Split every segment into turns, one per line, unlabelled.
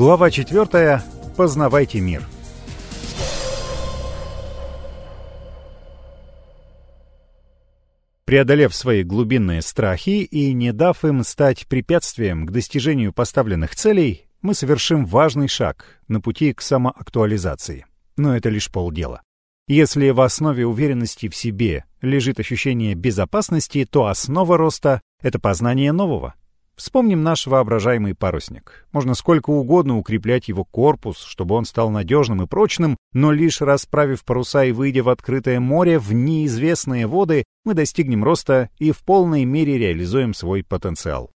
Глава 4. Познавайте мир. Преодолев свои глубинные страхи и не дав им стать препятствием к достижению поставленных целей, мы совершим важный шаг на пути к самоактуализации. Но это лишь полдела. Если в основе уверенности в себе лежит ощущение безопасности, то основа роста — это познание нового. Вспомним наш воображаемый парусник. Можно сколько угодно укреплять его корпус, чтобы он стал надежным и прочным, но лишь расправив паруса и выйдя в открытое море, в неизвестные воды, мы достигнем роста и в полной мере реализуем свой потенциал.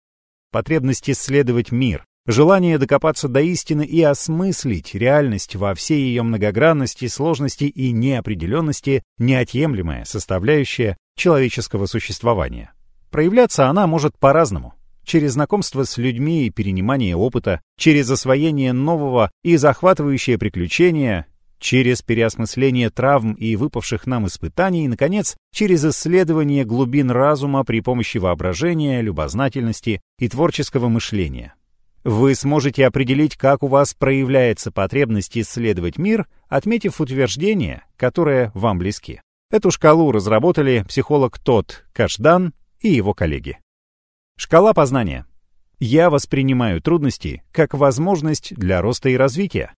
Потребность исследовать мир, желание докопаться до истины и осмыслить реальность во всей ее многогранности, сложности и неопределенности — неотъемлемая составляющая человеческого существования. Проявляться она может по-разному через знакомство с людьми и перенимание опыта, через освоение нового и захватывающее приключения, через переосмысление травм и выпавших нам испытаний, и, наконец, через исследование глубин разума при помощи воображения, любознательности и творческого мышления. Вы сможете определить, как у вас проявляется потребность исследовать мир, отметив утверждения, которые вам близки. Эту шкалу разработали психолог Тот Кашдан и его коллеги. Шкала познания. Я воспринимаю трудности как возможность для роста и развития.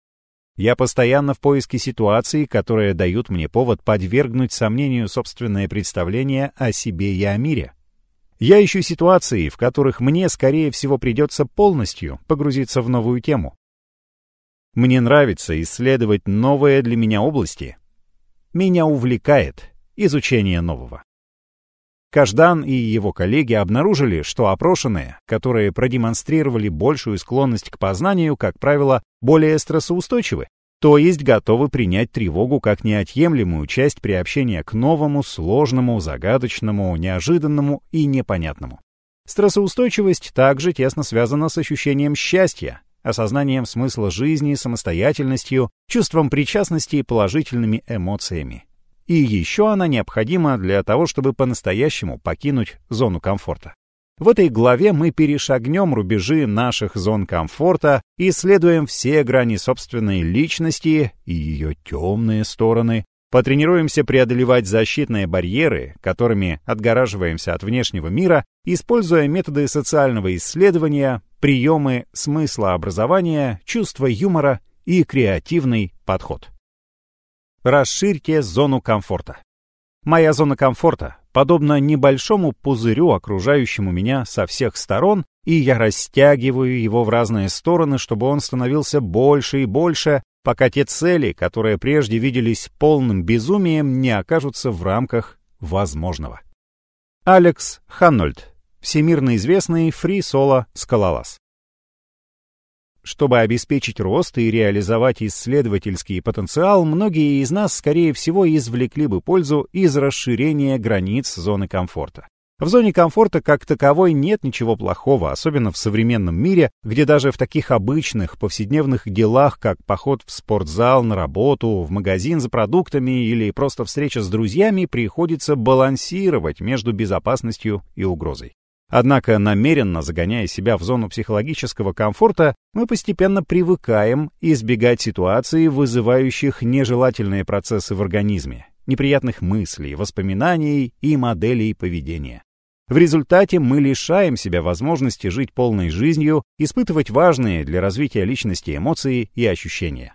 Я постоянно в поиске ситуаций, которые дают мне повод подвергнуть сомнению собственное представление о себе и о мире. Я ищу ситуации, в которых мне, скорее всего, придется полностью погрузиться в новую тему. Мне нравится исследовать новые для меня области. Меня увлекает изучение нового. Каждан и его коллеги обнаружили, что опрошенные, которые продемонстрировали большую склонность к познанию, как правило, более стрессоустойчивы, то есть готовы принять тревогу как неотъемлемую часть приобщения к новому, сложному, загадочному, неожиданному и непонятному. Стрессоустойчивость также тесно связана с ощущением счастья, осознанием смысла жизни, самостоятельностью, чувством причастности и положительными эмоциями. И еще она необходима для того, чтобы по-настоящему покинуть зону комфорта. В этой главе мы перешагнем рубежи наших зон комфорта, исследуем все грани собственной личности и ее темные стороны, потренируемся преодолевать защитные барьеры, которыми отгораживаемся от внешнего мира, используя методы социального исследования, приемы смысла образования, чувство юмора и креативный подход. Расширьте зону комфорта. Моя зона комфорта подобна небольшому пузырю, окружающему меня со всех сторон, и я растягиваю его в разные стороны, чтобы он становился больше и больше, пока те цели, которые прежде виделись полным безумием, не окажутся в рамках возможного. Алекс Ханнольд, всемирно известный фри-соло-скалолаз. Чтобы обеспечить рост и реализовать исследовательский потенциал, многие из нас, скорее всего, извлекли бы пользу из расширения границ зоны комфорта. В зоне комфорта как таковой нет ничего плохого, особенно в современном мире, где даже в таких обычных повседневных делах, как поход в спортзал, на работу, в магазин за продуктами или просто встреча с друзьями, приходится балансировать между безопасностью и угрозой. Однако, намеренно загоняя себя в зону психологического комфорта, мы постепенно привыкаем избегать ситуаций, вызывающих нежелательные процессы в организме, неприятных мыслей, воспоминаний и моделей поведения. В результате мы лишаем себя возможности жить полной жизнью, испытывать важные для развития личности эмоции и ощущения.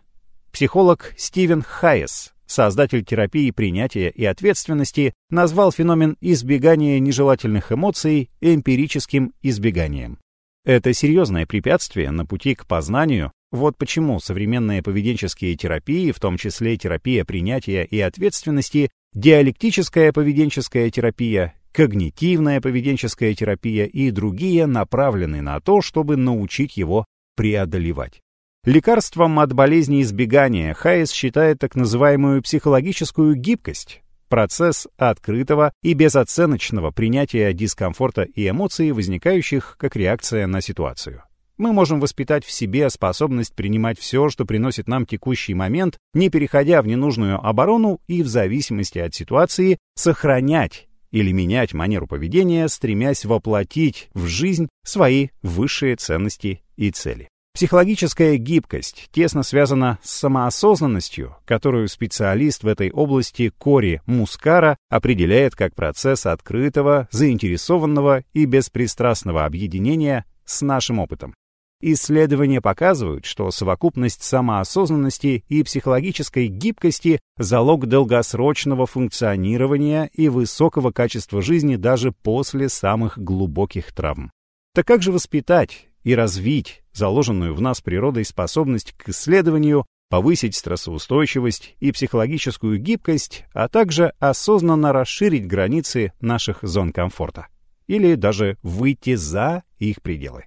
Психолог Стивен Хайес создатель терапии принятия и ответственности, назвал феномен избегания нежелательных эмоций эмпирическим избеганием. Это серьезное препятствие на пути к познанию, вот почему современные поведенческие терапии, в том числе терапия принятия и ответственности, диалектическая поведенческая терапия, когнитивная поведенческая терапия и другие направлены на то, чтобы научить его преодолевать. Лекарством от болезни избегания Хайес считает так называемую психологическую гибкость, процесс открытого и безоценочного принятия дискомфорта и эмоций, возникающих как реакция на ситуацию. Мы можем воспитать в себе способность принимать все, что приносит нам текущий момент, не переходя в ненужную оборону и в зависимости от ситуации сохранять или менять манеру поведения, стремясь воплотить в жизнь свои высшие ценности и цели. Психологическая гибкость тесно связана с самоосознанностью, которую специалист в этой области Кори Мускара определяет как процесс открытого, заинтересованного и беспристрастного объединения с нашим опытом. Исследования показывают, что совокупность самоосознанности и психологической гибкости – залог долгосрочного функционирования и высокого качества жизни даже после самых глубоких травм. Так как же воспитать и развить заложенную в нас природой способность к исследованию, повысить стрессоустойчивость и психологическую гибкость, а также осознанно расширить границы наших зон комфорта? Или даже выйти за их пределы?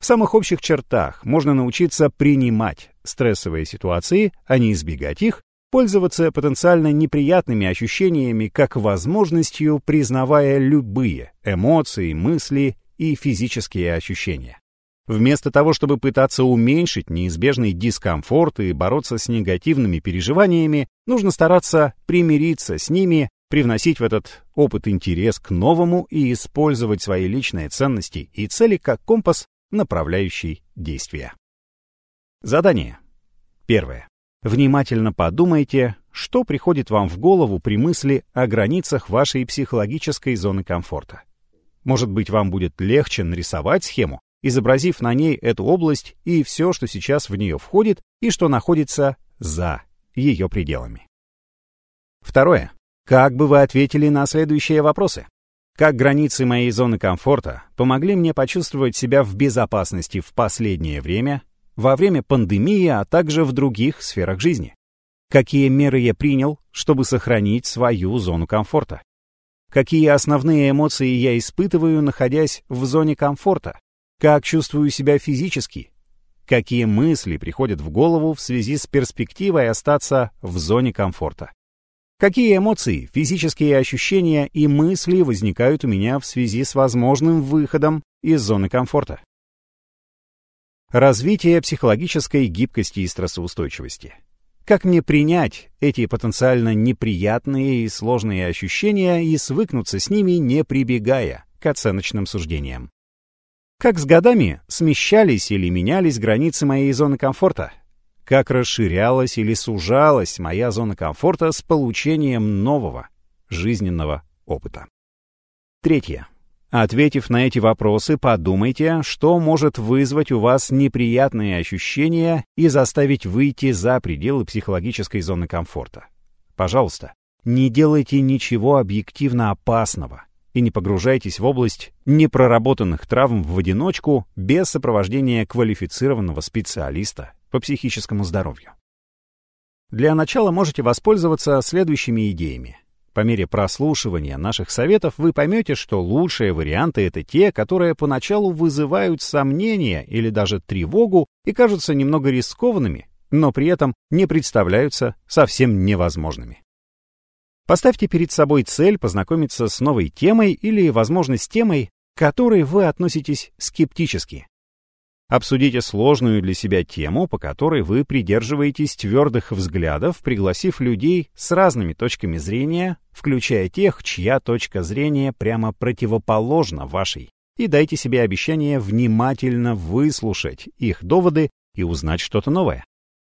В самых общих чертах можно научиться принимать стрессовые ситуации, а не избегать их, пользоваться потенциально неприятными ощущениями как возможностью, признавая любые эмоции, мысли и физические ощущения. Вместо того, чтобы пытаться уменьшить неизбежный дискомфорт и бороться с негативными переживаниями, нужно стараться примириться с ними, привносить в этот опыт интерес к новому и использовать свои личные ценности и цели как компас направляющий действия. Задание. Первое. Внимательно подумайте, что приходит вам в голову при мысли о границах вашей психологической зоны комфорта. Может быть, вам будет легче нарисовать схему, изобразив на ней эту область и все, что сейчас в нее входит и что находится за ее пределами. Второе. Как бы вы ответили на следующие вопросы? Как границы моей зоны комфорта помогли мне почувствовать себя в безопасности в последнее время, во время пандемии, а также в других сферах жизни? Какие меры я принял, чтобы сохранить свою зону комфорта? Какие основные эмоции я испытываю, находясь в зоне комфорта? Как чувствую себя физически? Какие мысли приходят в голову в связи с перспективой остаться в зоне комфорта? Какие эмоции, физические ощущения и мысли возникают у меня в связи с возможным выходом из зоны комфорта? Развитие психологической гибкости и стрессоустойчивости. Как мне принять эти потенциально неприятные и сложные ощущения и свыкнуться с ними, не прибегая к оценочным суждениям? Как с годами смещались или менялись границы моей зоны комфорта? как расширялась или сужалась моя зона комфорта с получением нового жизненного опыта. Третье. Ответив на эти вопросы, подумайте, что может вызвать у вас неприятные ощущения и заставить выйти за пределы психологической зоны комфорта. Пожалуйста, не делайте ничего объективно опасного и не погружайтесь в область непроработанных травм в одиночку без сопровождения квалифицированного специалиста по психическому здоровью. Для начала можете воспользоваться следующими идеями. По мере прослушивания наших советов вы поймете, что лучшие варианты — это те, которые поначалу вызывают сомнения или даже тревогу и кажутся немного рискованными, но при этом не представляются совсем невозможными. Поставьте перед собой цель познакомиться с новой темой или, возможно, с темой, к которой вы относитесь скептически. Обсудите сложную для себя тему, по которой вы придерживаетесь твердых взглядов, пригласив людей с разными точками зрения, включая тех, чья точка зрения прямо противоположна вашей, и дайте себе обещание внимательно выслушать их доводы и узнать что-то новое.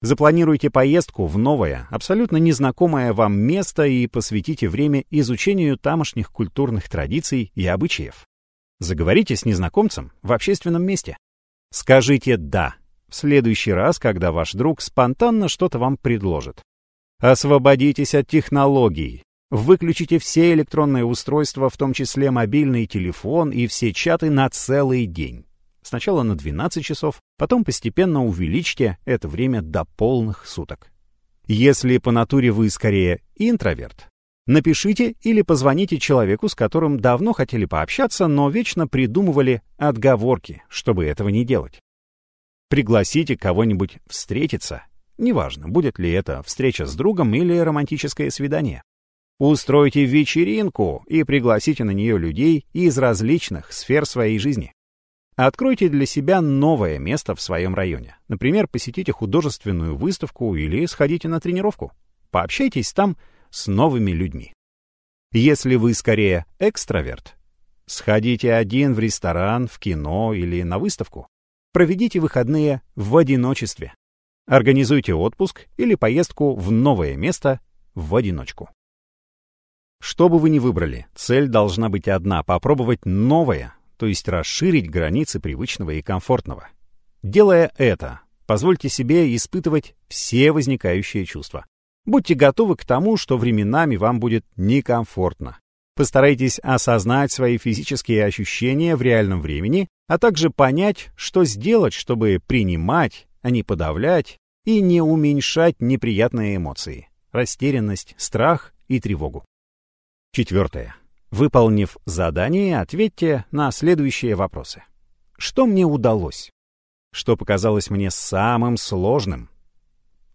Запланируйте поездку в новое, абсолютно незнакомое вам место и посвятите время изучению тамошних культурных традиций и обычаев. Заговорите с незнакомцем в общественном месте. Скажите «да» в следующий раз, когда ваш друг спонтанно что-то вам предложит. Освободитесь от технологий. Выключите все электронные устройства, в том числе мобильный телефон и все чаты на целый день. Сначала на 12 часов, потом постепенно увеличьте это время до полных суток. Если по натуре вы скорее интроверт, напишите или позвоните человеку, с которым давно хотели пообщаться, но вечно придумывали отговорки, чтобы этого не делать. Пригласите кого-нибудь встретиться, неважно, будет ли это встреча с другом или романтическое свидание. Устройте вечеринку и пригласите на нее людей из различных сфер своей жизни. Откройте для себя новое место в своем районе. Например, посетите художественную выставку или сходите на тренировку. Пообщайтесь там с новыми людьми. Если вы скорее экстраверт, сходите один в ресторан, в кино или на выставку. Проведите выходные в одиночестве. Организуйте отпуск или поездку в новое место в одиночку. Что бы вы ни выбрали, цель должна быть одна — попробовать новое, то есть расширить границы привычного и комфортного. Делая это, позвольте себе испытывать все возникающие чувства. Будьте готовы к тому, что временами вам будет некомфортно. Постарайтесь осознать свои физические ощущения в реальном времени, а также понять, что сделать, чтобы принимать, а не подавлять и не уменьшать неприятные эмоции — растерянность, страх и тревогу. Четвертое. Выполнив задание, ответьте на следующие вопросы. Что мне удалось? Что показалось мне самым сложным?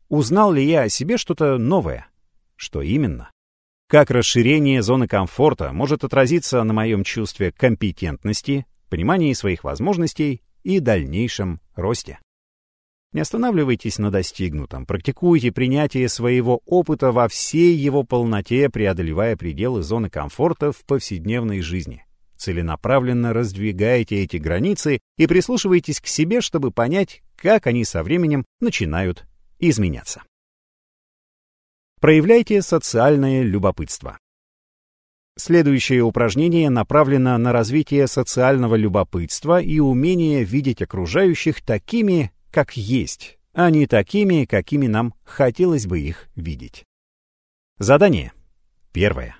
Узнал ли я о себе что-то новое? Что именно? Как расширение зоны комфорта может отразиться на моем чувстве компетентности, понимании своих возможностей и дальнейшем росте? Не останавливайтесь на достигнутом, практикуйте принятие своего опыта во всей его полноте, преодолевая пределы зоны комфорта в повседневной жизни. Целенаправленно раздвигайте эти границы и прислушивайтесь к себе, чтобы понять, как они со временем начинают изменяться. Проявляйте социальное любопытство. Следующее упражнение направлено на развитие социального любопытства и умение видеть окружающих такими, как есть, а не такими, какими нам хотелось бы их видеть. Задание. Первое.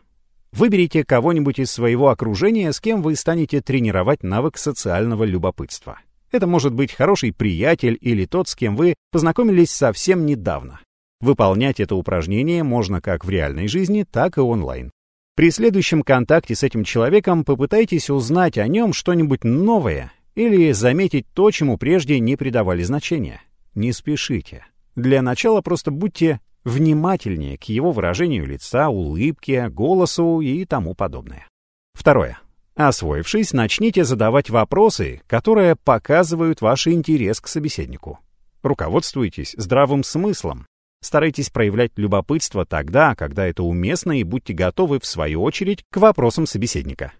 Выберите кого-нибудь из своего окружения, с кем вы станете тренировать навык социального любопытства. Это может быть хороший приятель или тот, с кем вы познакомились совсем недавно. Выполнять это упражнение можно как в реальной жизни, так и онлайн. При следующем контакте с этим человеком попытайтесь узнать о нем что-нибудь новое или заметить то, чему прежде не придавали значения. Не спешите. Для начала просто будьте внимательнее к его выражению лица, улыбке, голосу и тому подобное. Второе. Освоившись, начните задавать вопросы, которые показывают ваш интерес к собеседнику. Руководствуйтесь здравым смыслом. Старайтесь проявлять любопытство тогда, когда это уместно, и будьте готовы, в свою очередь, к вопросам собеседника.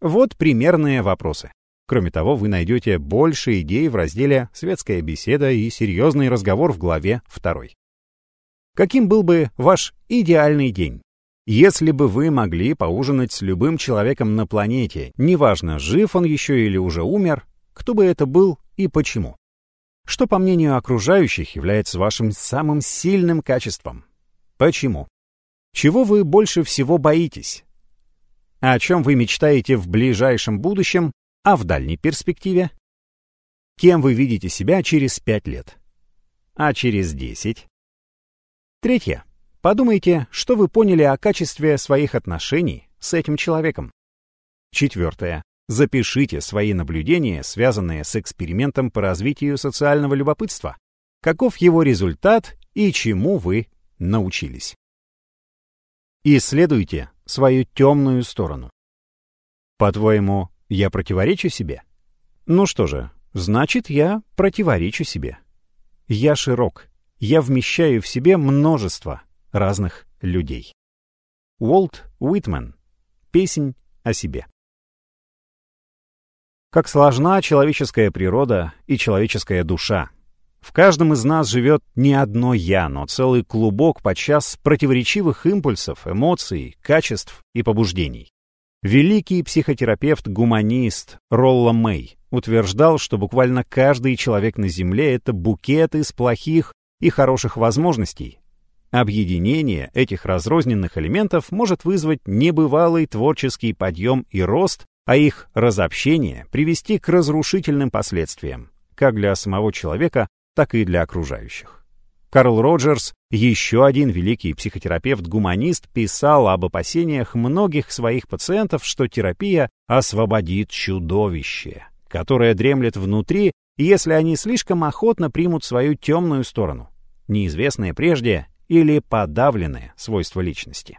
Вот примерные вопросы. Кроме того, вы найдете больше идей в разделе «Светская беседа» и «Серьезный разговор» в главе 2. Каким был бы ваш идеальный день? Если бы вы могли поужинать с любым человеком на планете, неважно, жив он еще или уже умер, кто бы это был и почему? Что, по мнению окружающих, является вашим самым сильным качеством? Почему? Чего вы больше всего боитесь? О чем вы мечтаете в ближайшем будущем а в дальней перспективе? Кем вы видите себя через 5 лет? А через 10? Третье. Подумайте, что вы поняли о качестве своих отношений с этим человеком. Четвертое. Запишите свои наблюдения, связанные с экспериментом по развитию социального любопытства. Каков его результат и чему вы научились. Исследуйте свою темную сторону. По-твоему, я противоречу себе? Ну что же, значит, я противоречу себе. Я широк. Я вмещаю в себе множество разных людей. Уолт Уитмен. Песнь о себе. Как сложна человеческая природа и человеческая душа. В каждом из нас живет не одно «я», но целый клубок подчас противоречивых импульсов, эмоций, качеств и побуждений. Великий психотерапевт-гуманист Ролла Мэй утверждал, что буквально каждый человек на Земле — это букет из плохих и хороших возможностей. Объединение этих разрозненных элементов может вызвать небывалый творческий подъем и рост, а их разобщение привести к разрушительным последствиям, как для самого человека, так и для окружающих. Карл Роджерс, еще один великий психотерапевт-гуманист, писал об опасениях многих своих пациентов, что терапия освободит чудовище, которое дремлет внутри, если они слишком охотно примут свою темную сторону, неизвестные прежде или подавленные свойства личности.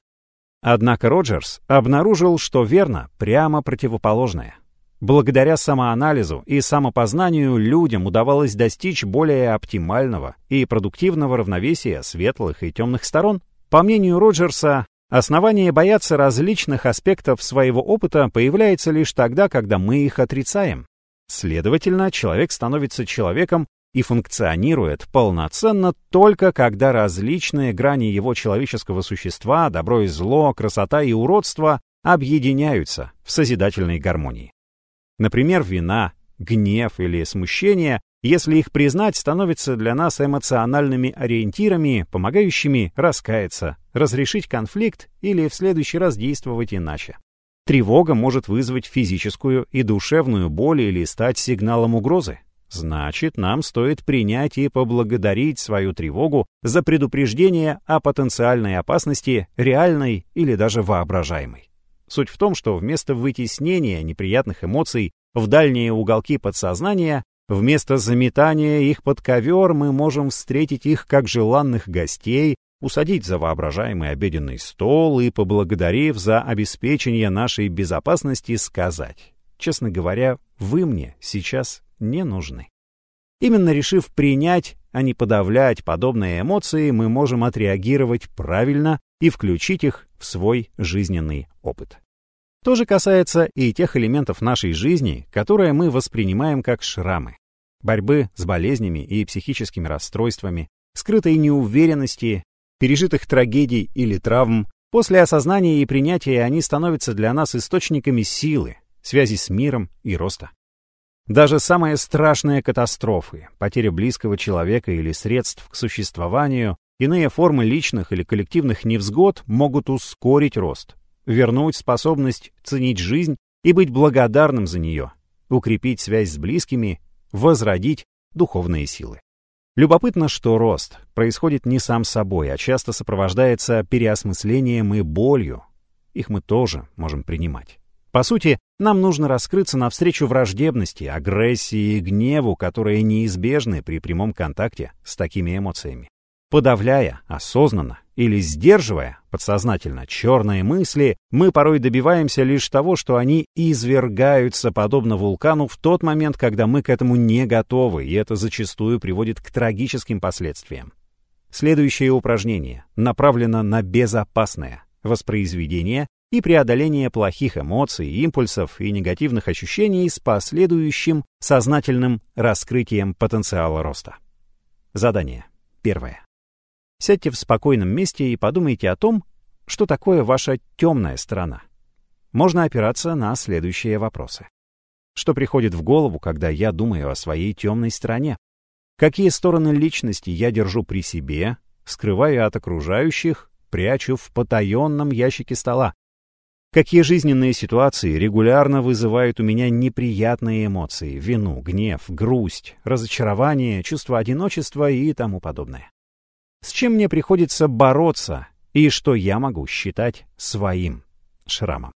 Однако Роджерс обнаружил, что верно прямо противоположное. Благодаря самоанализу и самопознанию людям удавалось достичь более оптимального и продуктивного равновесия светлых и темных сторон. По мнению Роджерса, основание бояться различных аспектов своего опыта появляется лишь тогда, когда мы их отрицаем. Следовательно, человек становится человеком и функционирует полноценно только когда различные грани его человеческого существа, добро и зло, красота и уродство объединяются в созидательной гармонии. Например, вина, гнев или смущение, если их признать, становятся для нас эмоциональными ориентирами, помогающими раскаяться, разрешить конфликт или в следующий раз действовать иначе. Тревога может вызвать физическую и душевную боль или стать сигналом угрозы. Значит, нам стоит принять и поблагодарить свою тревогу за предупреждение о потенциальной опасности, реальной или даже воображаемой. Суть в том, что вместо вытеснения неприятных эмоций в дальние уголки подсознания, вместо заметания их под ковер, мы можем встретить их как желанных гостей, усадить за воображаемый обеденный стол и, поблагодарив за обеспечение нашей безопасности, сказать, честно говоря, вы мне сейчас не нужны. Именно решив принять, а не подавлять подобные эмоции, мы можем отреагировать правильно и включить их в свой жизненный опыт. То же касается и тех элементов нашей жизни, которые мы воспринимаем как шрамы. Борьбы с болезнями и психическими расстройствами, скрытой неуверенности, пережитых трагедий или травм, после осознания и принятия они становятся для нас источниками силы, связи с миром и роста. Даже самые страшные катастрофы, потеря близкого человека или средств к существованию, иные формы личных или коллективных невзгод могут ускорить рост, вернуть способность ценить жизнь и быть благодарным за нее, укрепить связь с близкими, возродить духовные силы. Любопытно, что рост происходит не сам собой, а часто сопровождается переосмыслением и болью. Их мы тоже можем принимать. По сути, нам нужно раскрыться навстречу враждебности, агрессии и гневу, которые неизбежны при прямом контакте с такими эмоциями. Подавляя осознанно или сдерживая подсознательно черные мысли, мы порой добиваемся лишь того, что они извергаются подобно вулкану в тот момент, когда мы к этому не готовы, и это зачастую приводит к трагическим последствиям. Следующее упражнение направлено на безопасное воспроизведение и преодоление плохих эмоций, импульсов и негативных ощущений с последующим сознательным раскрытием потенциала роста. Задание. Первое. Сядьте в спокойном месте и подумайте о том, что такое ваша темная сторона. Можно опираться на следующие вопросы. Что приходит в голову, когда я думаю о своей темной стороне? Какие стороны личности я держу при себе, скрываю от окружающих, прячу в потаенном ящике стола? Какие жизненные ситуации регулярно вызывают у меня неприятные эмоции, вину, гнев, грусть, разочарование, чувство одиночества и тому подобное? С чем мне приходится бороться и что я могу считать своим шрамом.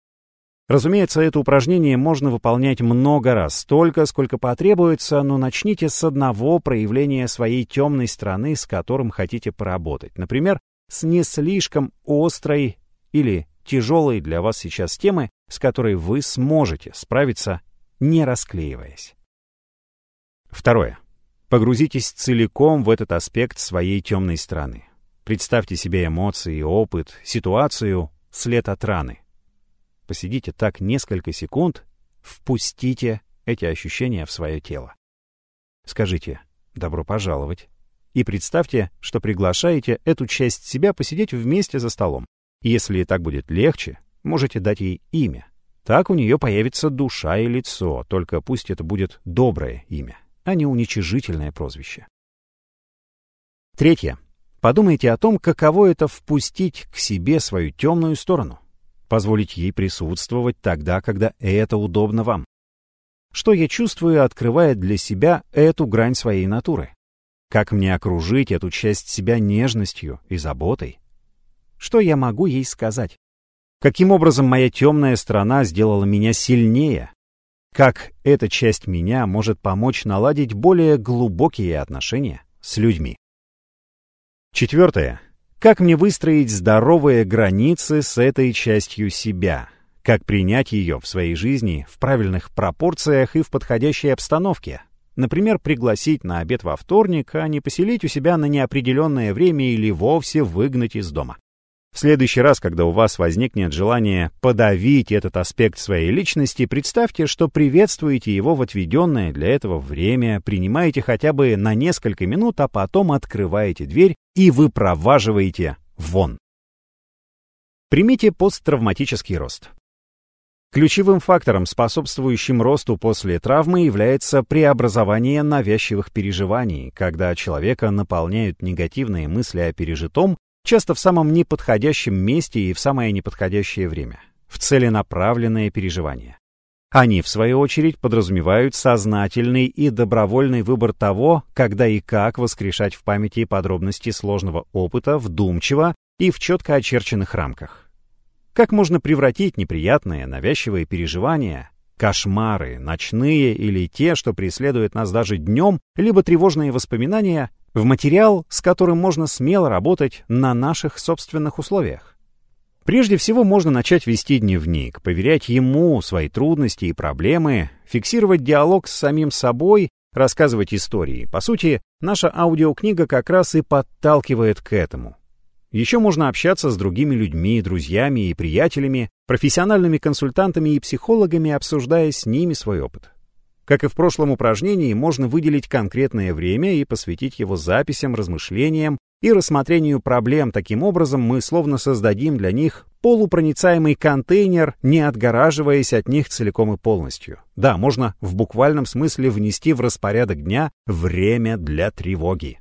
Разумеется, это упражнение можно выполнять много раз, столько, сколько потребуется, но начните с одного проявления своей темной стороны, с которым хотите поработать. Например, с не слишком острой или тяжелой для вас сейчас темы, с которой вы сможете справиться, не расклеиваясь. Второе. Погрузитесь целиком в этот аспект своей темной стороны. Представьте себе эмоции, опыт, ситуацию, след от раны. Посидите так несколько секунд, впустите эти ощущения в свое тело. Скажите «добро пожаловать» и представьте, что приглашаете эту часть себя посидеть вместе за столом. Если так будет легче, можете дать ей имя. Так у нее появится душа и лицо, только пусть это будет доброе имя а не уничижительное прозвище. Третье. Подумайте о том, каково это впустить к себе свою темную сторону, позволить ей присутствовать тогда, когда это удобно вам. Что я чувствую, открывая для себя эту грань своей натуры? Как мне окружить эту часть себя нежностью и заботой? Что я могу ей сказать? Каким образом моя темная сторона сделала меня сильнее, как эта часть меня может помочь наладить более глубокие отношения с людьми. Четвертое. Как мне выстроить здоровые границы с этой частью себя? Как принять ее в своей жизни в правильных пропорциях и в подходящей обстановке? Например, пригласить на обед во вторник, а не поселить у себя на неопределенное время или вовсе выгнать из дома. В следующий раз, когда у вас возникнет желание подавить этот аспект своей личности, представьте, что приветствуете его в отведенное для этого время, принимаете хотя бы на несколько минут, а потом открываете дверь и выпроваживаете вон. Примите посттравматический рост. Ключевым фактором, способствующим росту после травмы, является преобразование навязчивых переживаний, когда человека наполняют негативные мысли о пережитом, часто в самом неподходящем месте и в самое неподходящее время, в целенаправленное переживание. Они, в свою очередь, подразумевают сознательный и добровольный выбор того, когда и как воскрешать в памяти подробности сложного опыта вдумчиво и в четко очерченных рамках. Как можно превратить неприятные, навязчивые переживания, кошмары, ночные или те, что преследуют нас даже днем, либо тревожные воспоминания, в материал, с которым можно смело работать на наших собственных условиях? Прежде всего можно начать вести дневник, поверять ему свои трудности и проблемы, фиксировать диалог с самим собой, рассказывать истории. По сути, наша аудиокнига как раз и подталкивает к этому. Еще можно общаться с другими людьми, друзьями и приятелями, профессиональными консультантами и психологами, обсуждая с ними свой опыт. Как и в прошлом упражнении, можно выделить конкретное время и посвятить его записям, размышлениям и рассмотрению проблем. Таким образом, мы словно создадим для них полупроницаемый контейнер, не отгораживаясь от них целиком и полностью. Да, можно в буквальном смысле внести в распорядок дня время для тревоги.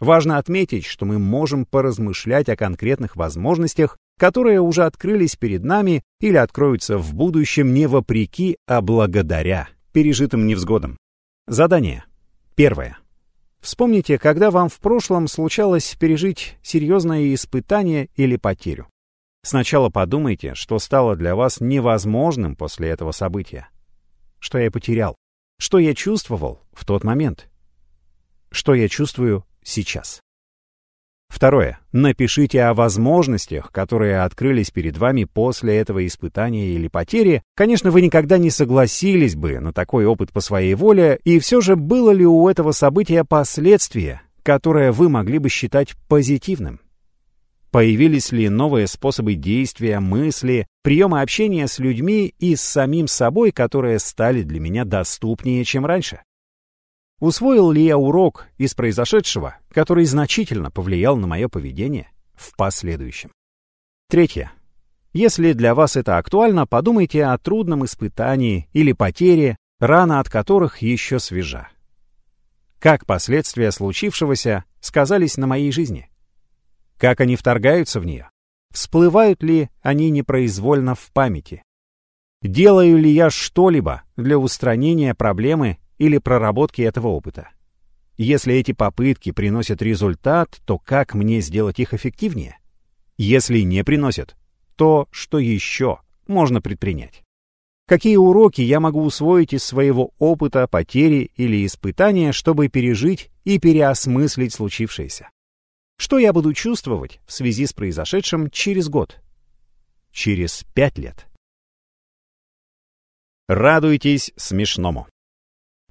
Важно отметить, что мы можем поразмышлять о конкретных возможностях, которые уже открылись перед нами или откроются в будущем не вопреки, а благодаря пережитым невзгодам. Задание. Первое. Вспомните, когда вам в прошлом случалось пережить серьезное испытание или потерю. Сначала подумайте, что стало для вас невозможным после этого события. Что я потерял? Что я чувствовал в тот момент? Что я чувствую сейчас. Второе. Напишите о возможностях, которые открылись перед вами после этого испытания или потери. Конечно, вы никогда не согласились бы на такой опыт по своей воле, и все же было ли у этого события последствия, которое вы могли бы считать позитивным? Появились ли новые способы действия, мысли, приемы общения с людьми и с самим собой, которые стали для меня доступнее, чем раньше? Усвоил ли я урок из произошедшего, который значительно повлиял на мое поведение в последующем? Третье. Если для вас это актуально, подумайте о трудном испытании или потере, рана от которых еще свежа. Как последствия случившегося сказались на моей жизни? Как они вторгаются в нее? Всплывают ли они непроизвольно в памяти? Делаю ли я что-либо для устранения проблемы или проработки этого опыта. Если эти попытки приносят результат, то как мне сделать их эффективнее? Если не приносят, то что еще можно предпринять? Какие уроки я могу усвоить из своего опыта, потери или испытания, чтобы пережить и переосмыслить случившееся? Что я буду чувствовать в связи с произошедшим через год? Через пять лет? Радуйтесь смешному.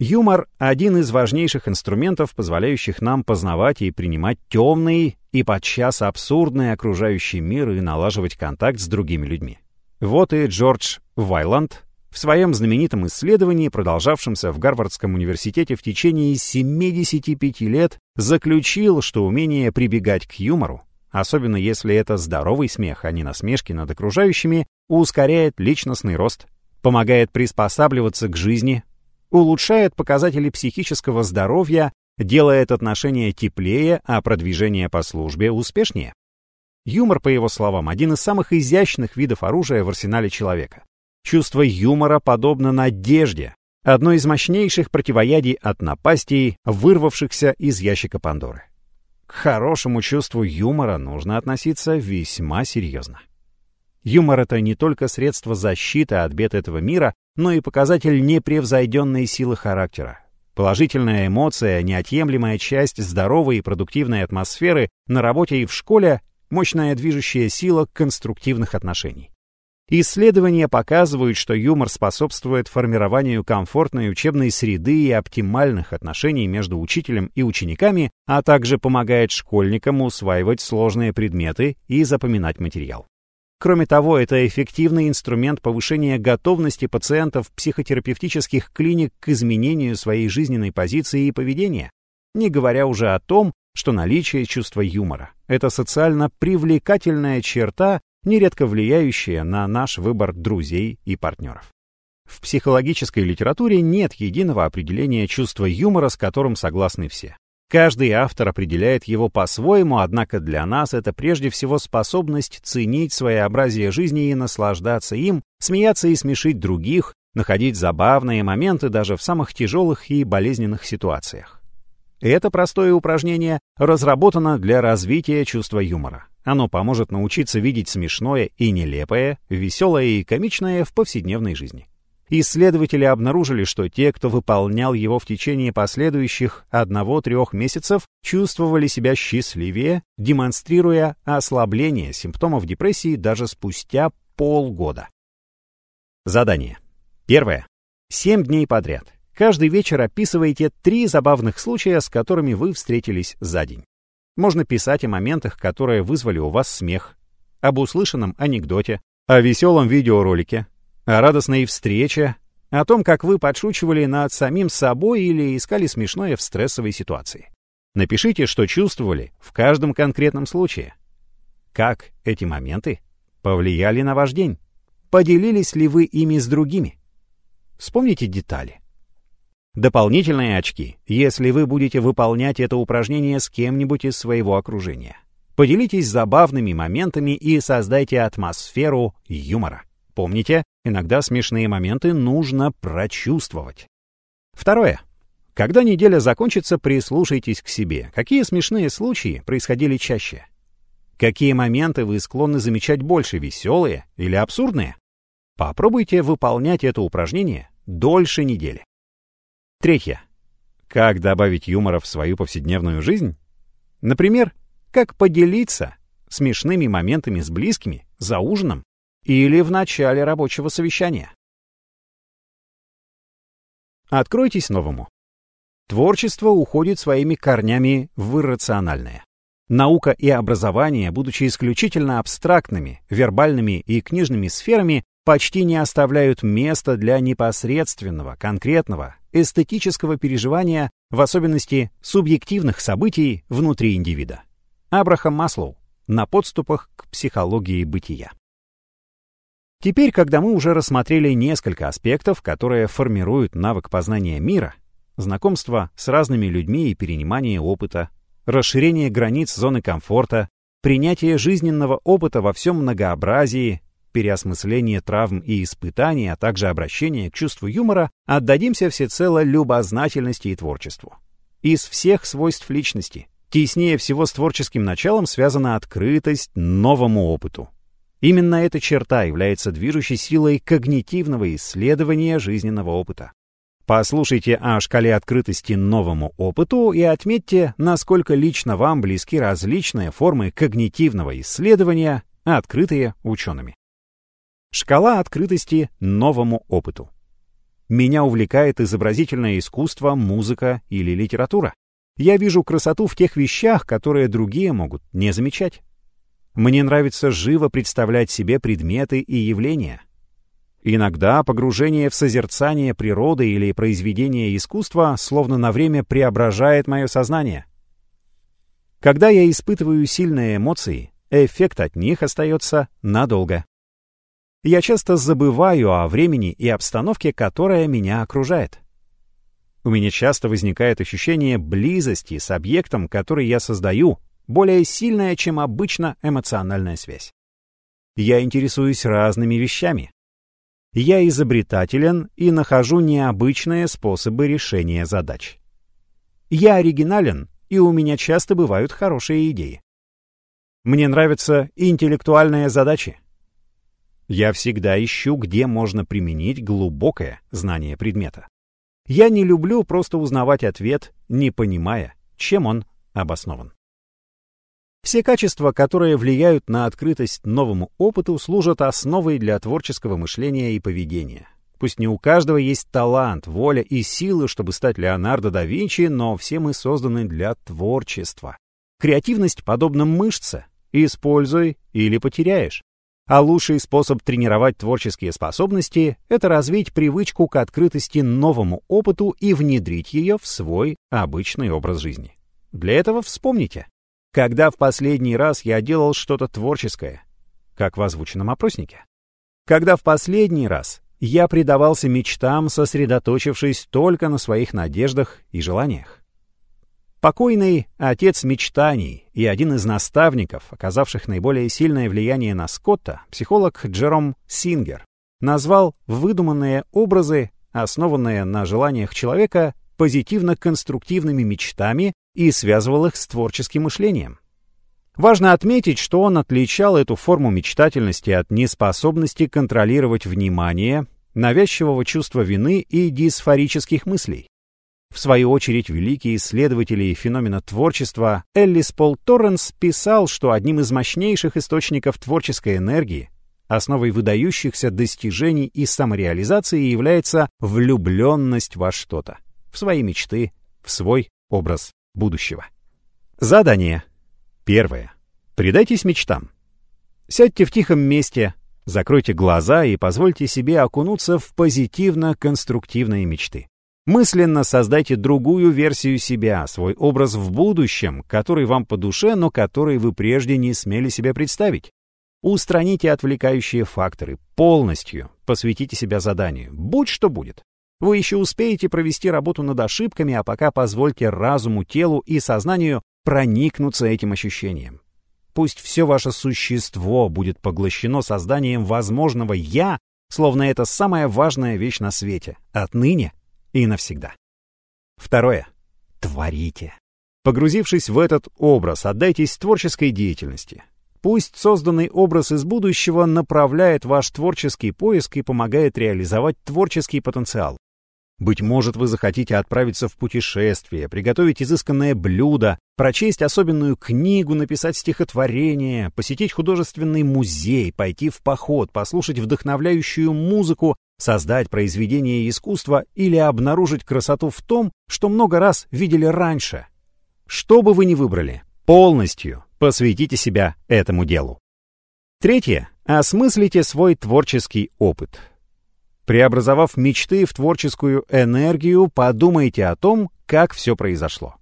Юмор — один из важнейших инструментов, позволяющих нам познавать и принимать темный и подчас абсурдный окружающий мир и налаживать контакт с другими людьми. Вот и Джордж Вайланд в своем знаменитом исследовании, продолжавшемся в Гарвардском университете в течение 75 лет, заключил, что умение прибегать к юмору, особенно если это здоровый смех, а не насмешки над окружающими, ускоряет личностный рост, помогает приспосабливаться к жизни, улучшает показатели психического здоровья, делает отношения теплее, а продвижение по службе успешнее. Юмор, по его словам, один из самых изящных видов оружия в арсенале человека. Чувство юмора подобно надежде, одно из мощнейших противоядий от напастей, вырвавшихся из ящика Пандоры. К хорошему чувству юмора нужно относиться весьма серьезно. Юмор — это не только средство защиты от бед этого мира, но и показатель непревзойденной силы характера. Положительная эмоция, неотъемлемая часть здоровой и продуктивной атмосферы на работе и в школе, мощная движущая сила конструктивных отношений. Исследования показывают, что юмор способствует формированию комфортной учебной среды и оптимальных отношений между учителем и учениками, а также помогает школьникам усваивать сложные предметы и запоминать материал. Кроме того, это эффективный инструмент повышения готовности пациентов психотерапевтических клиник к изменению своей жизненной позиции и поведения, не говоря уже о том, что наличие чувства юмора — это социально привлекательная черта, нередко влияющая на наш выбор друзей и партнеров. В психологической литературе нет единого определения чувства юмора, с которым согласны все. Каждый автор определяет его по-своему, однако для нас это прежде всего способность ценить своеобразие жизни и наслаждаться им, смеяться и смешить других, находить забавные моменты даже в самых тяжелых и болезненных ситуациях. Это простое упражнение разработано для развития чувства юмора. Оно поможет научиться видеть смешное и нелепое, веселое и комичное в повседневной жизни. Исследователи обнаружили, что те, кто выполнял его в течение последующих 1-3 месяцев, чувствовали себя счастливее, демонстрируя ослабление симптомов депрессии даже спустя полгода. Задание. Первое. 7 дней подряд. Каждый вечер описывайте три забавных случая, с которыми вы встретились за день. Можно писать о моментах, которые вызвали у вас смех, об услышанном анекдоте, о веселом видеоролике, о радостной встрече, о том, как вы подшучивали над самим собой или искали смешное в стрессовой ситуации. Напишите, что чувствовали в каждом конкретном случае. Как эти моменты повлияли на ваш день? Поделились ли вы ими с другими? Вспомните детали. Дополнительные очки, если вы будете выполнять это упражнение с кем-нибудь из своего окружения. Поделитесь забавными моментами и создайте атмосферу юмора. Помните, иногда смешные моменты нужно прочувствовать. Второе. Когда неделя закончится, прислушайтесь к себе. Какие смешные случаи происходили чаще? Какие моменты вы склонны замечать больше, веселые или абсурдные? Попробуйте выполнять это упражнение дольше недели. Третье. Как добавить юмора в свою повседневную жизнь? Например, как поделиться смешными моментами с близкими за ужином или в начале рабочего совещания. Откройтесь новому. Творчество уходит своими корнями в иррациональное. Наука и образование, будучи исключительно абстрактными, вербальными и книжными сферами, почти не оставляют места для непосредственного, конкретного, эстетического переживания, в особенности субъективных событий внутри индивида. Абрахам Маслоу на подступах к психологии бытия. Теперь, когда мы уже рассмотрели несколько аспектов, которые формируют навык познания мира, знакомство с разными людьми и перенимание опыта, расширение границ зоны комфорта, принятие жизненного опыта во всем многообразии, переосмысление травм и испытаний, а также обращение к чувству юмора, отдадимся всецело любознательности и творчеству. Из всех свойств личности теснее всего с творческим началом связана открытость новому опыту. Именно эта черта является движущей силой когнитивного исследования жизненного опыта. Послушайте о шкале открытости новому опыту и отметьте, насколько лично вам близки различные формы когнитивного исследования, открытые учеными. Шкала открытости новому опыту. Меня увлекает изобразительное искусство, музыка или литература. Я вижу красоту в тех вещах, которые другие могут не замечать. Мне нравится живо представлять себе предметы и явления. Иногда погружение в созерцание природы или произведение искусства словно на время преображает мое сознание. Когда я испытываю сильные эмоции, эффект от них остается надолго я часто забываю о времени и обстановке, которая меня окружает. У меня часто возникает ощущение близости с объектом, который я создаю, более сильная, чем обычно эмоциональная связь. Я интересуюсь разными вещами. Я изобретателен и нахожу необычные способы решения задач. Я оригинален, и у меня часто бывают хорошие идеи. Мне нравятся интеллектуальные задачи, я всегда ищу, где можно применить глубокое знание предмета. Я не люблю просто узнавать ответ, не понимая, чем он обоснован. Все качества, которые влияют на открытость новому опыту, служат основой для творческого мышления и поведения. Пусть не у каждого есть талант, воля и силы, чтобы стать Леонардо да Винчи, но все мы созданы для творчества. Креативность подобна мышце. Используй или потеряешь. А лучший способ тренировать творческие способности — это развить привычку к открытости новому опыту и внедрить ее в свой обычный образ жизни. Для этого вспомните, когда в последний раз я делал что-то творческое, как в озвученном опроснике. Когда в последний раз я предавался мечтам, сосредоточившись только на своих надеждах и желаниях. Покойный отец мечтаний и один из наставников, оказавших наиболее сильное влияние на Скотта, психолог Джером Сингер, назвал выдуманные образы, основанные на желаниях человека, позитивно-конструктивными мечтами и связывал их с творческим мышлением. Важно отметить, что он отличал эту форму мечтательности от неспособности контролировать внимание, навязчивого чувства вины и дисфорических мыслей. В свою очередь, великий исследователь феномена творчества Эллис Пол Торренс писал, что одним из мощнейших источников творческой энергии, основой выдающихся достижений и самореализации является влюбленность во что-то, в свои мечты, в свой образ будущего. Задание. Первое. Предайтесь мечтам. Сядьте в тихом месте, закройте глаза и позвольте себе окунуться в позитивно-конструктивные мечты. Мысленно создайте другую версию себя, свой образ в будущем, который вам по душе, но который вы прежде не смели себе представить. Устраните отвлекающие факторы полностью, посвятите себя заданию, будь что будет. Вы еще успеете провести работу над ошибками, а пока позвольте разуму, телу и сознанию проникнуться этим ощущением. Пусть все ваше существо будет поглощено созданием возможного «я», словно это самая важная вещь на свете, отныне и навсегда. Второе. Творите. Погрузившись в этот образ, отдайтесь творческой деятельности. Пусть созданный образ из будущего направляет ваш творческий поиск и помогает реализовать творческий потенциал. Быть может, вы захотите отправиться в путешествие, приготовить изысканное блюдо, прочесть особенную книгу, написать стихотворение, посетить художественный музей, пойти в поход, послушать вдохновляющую музыку, создать произведение искусства или обнаружить красоту в том, что много раз видели раньше. Что бы вы ни выбрали, полностью посвятите себя этому делу. Третье. Осмыслите свой творческий опыт. Преобразовав мечты в творческую энергию, подумайте о том, как все произошло.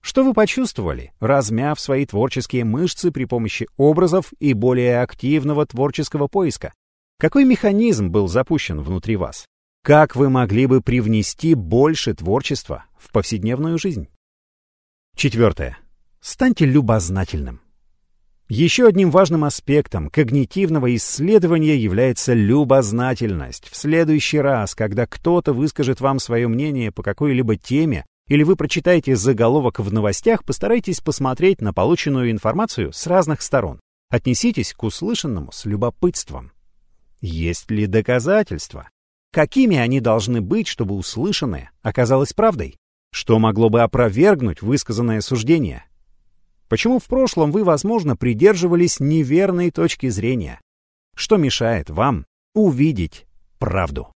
Что вы почувствовали, размяв свои творческие мышцы при помощи образов и более активного творческого поиска? Какой механизм был запущен внутри вас? Как вы могли бы привнести больше творчества в повседневную жизнь? Четвертое. Станьте любознательным. Еще одним важным аспектом когнитивного исследования является любознательность. В следующий раз, когда кто-то выскажет вам свое мнение по какой-либо теме, или вы прочитаете заголовок в новостях, постарайтесь посмотреть на полученную информацию с разных сторон. Отнеситесь к услышанному с любопытством. Есть ли доказательства? Какими они должны быть, чтобы услышанное оказалось правдой? Что могло бы опровергнуть высказанное суждение? Почему в прошлом вы, возможно, придерживались неверной точки зрения? Что мешает вам увидеть правду?